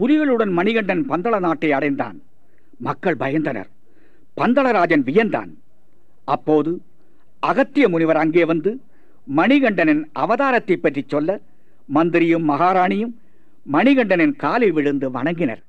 புலிகளுடன் மணிகண்டன் பந்தள நாட்டை அடைந்தான். மக்கள் பயந்தனர். பந்தளராஜன் வியந்தான். அப்போது அகத்திய முனிவர் அங்கே வந்து மணிகண்டனின் அவதாரத்தை பற்றி சொல்ல மந்திரியும் மகாராணியும் மணிகண்டனின் காலில் விழுந்து வணங்கினர்.